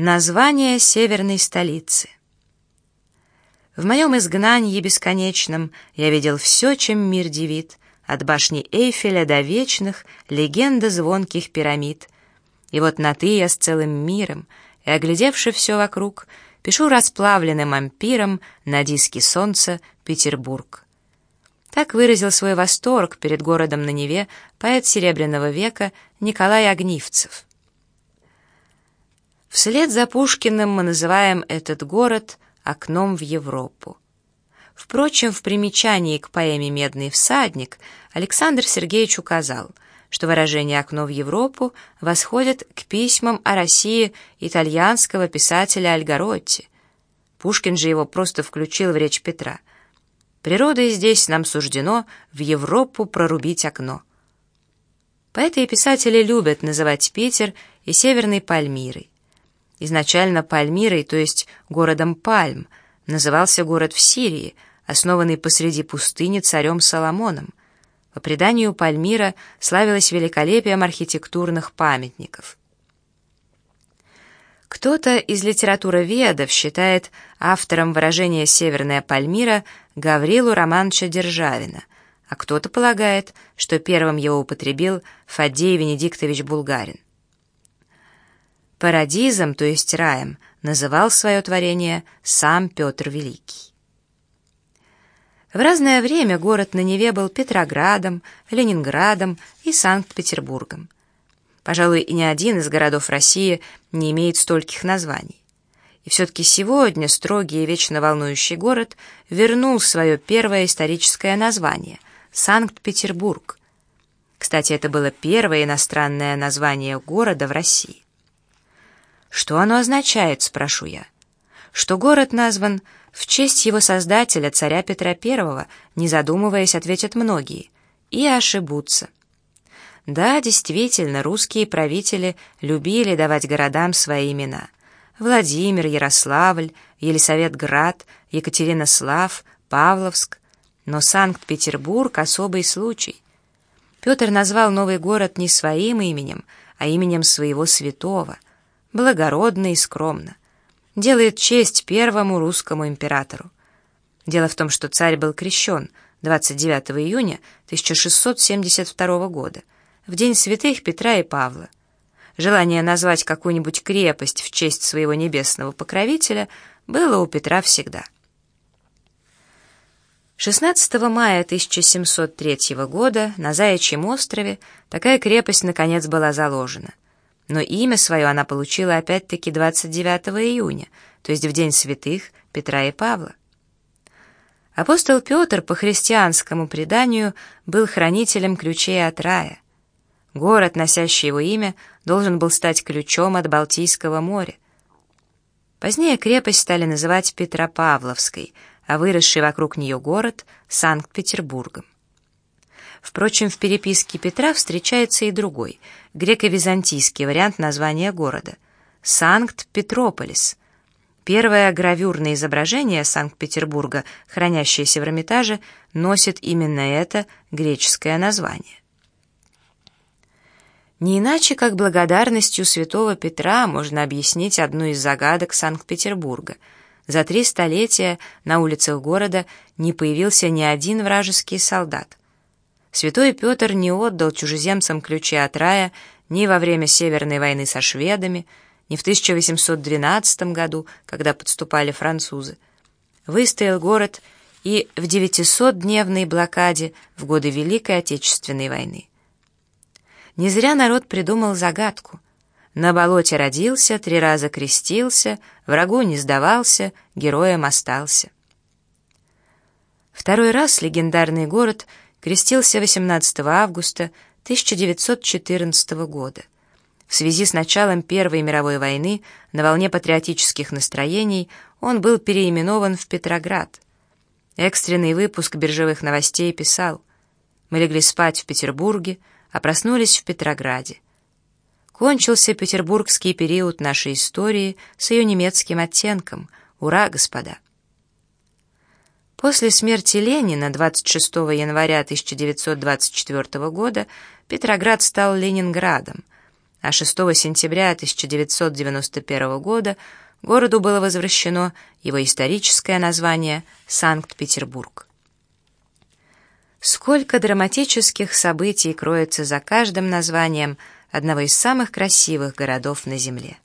Название северной столицы. В моем изгнании бесконечном я видел все, чем мир дивит, от башни Эйфеля до вечных легенда звонких пирамид. И вот на «ты» я с целым миром, и, оглядевши все вокруг, пишу расплавленным ампиром на диске солнца Петербург. Так выразил свой восторг перед городом на Неве поэт Серебряного века Николай Огнивцев. Вслед за Пушкиным мы называем этот город окном в Европу. Впрочем, в примечании к поэме «Медный всадник» Александр Сергеевич указал, что выражение «окно в Европу» восходит к письмам о России итальянского писателя Альгаротти. Пушкин же его просто включил в речь Петра. «Природой здесь нам суждено в Европу прорубить окно». Поэты и писатели любят называть Питер и Северной Пальмирой. Изначально Пальмирой, то есть городом Пальм, назывался город в Сирии, основанный посреди пустыни царем Соломоном. По преданию Пальмира славилась великолепием архитектурных памятников. Кто-то из литературоведов считает автором выражения «Северная Пальмира» Гаврилу Романовича Державина, а кто-то полагает, что первым его употребил Фаддей Венедиктович Булгарин. Парадизом, то есть раем, называл свое творение сам Петр Великий. В разное время город на Неве был Петроградом, Ленинградом и Санкт-Петербургом. Пожалуй, и ни один из городов России не имеет стольких названий. И все-таки сегодня строгий и вечно волнующий город вернул свое первое историческое название — Санкт-Петербург. Кстати, это было первое иностранное название города в России. Что оно означает, спрошу я. Что город назван в честь его создателя, царя Петра I, не задумываясь, ответят многие, и ошибутся. Да, действительно, русские правители любили давать городам свои имена. Владимир, Ярославль, Елисаветград, Екатеринослав, Павловск. Но Санкт-Петербург — особый случай. Петр назвал новый город не своим именем, а именем своего святого — благородно и скромно. Делает честь первому русскому императору. Дело в том, что царь был крещен 29 июня 1672 года, в день святых Петра и Павла. Желание назвать какую-нибудь крепость в честь своего небесного покровителя было у Петра всегда. 16 мая 1703 года на Заячьем острове такая крепость наконец была заложена — но имя свое она получила опять-таки 29 июня, то есть в день святых Петра и Павла. Апостол Петр по христианскому преданию был хранителем ключей от рая. Город, носящий его имя, должен был стать ключом от Балтийского моря. Позднее крепость стали называть Петропавловской, а выросший вокруг нее город — Санкт-Петербургом. Впрочем, в переписке Петра встречается и другой, греко-византийский вариант названия города — Санкт-Петрополис. Первое гравюрное изображение Санкт-Петербурга, хранящееся в Эрмитаже, носит именно это греческое название. Не иначе, как благодарностью святого Петра можно объяснить одну из загадок Санкт-Петербурга. За три столетия на улицах города не появился ни один вражеский солдат. Святой Петр не отдал чужеземцам ключи от рая ни во время Северной войны со шведами, ни в 1812 году, когда подступали французы. Выстоял город и в 900-дневной блокаде в годы Великой Отечественной войны. Не зря народ придумал загадку. На болоте родился, три раза крестился, врагу не сдавался, героем остался. Второй раз легендарный город — крестился 18 августа 1914 года. В связи с началом Первой мировой войны на волне патриотических настроений он был переименован в Петроград. Экстренный выпуск биржевых новостей писал «Мы легли спать в Петербурге, а проснулись в Петрограде». Кончился петербургский период нашей истории с ее немецким оттенком. Ура, господа! После смерти Ленина 26 января 1924 года Петроград стал Ленинградом, а 6 сентября 1991 года городу было возвращено его историческое название Санкт-Петербург. Сколько драматических событий кроется за каждым названием одного из самых красивых городов на Земле.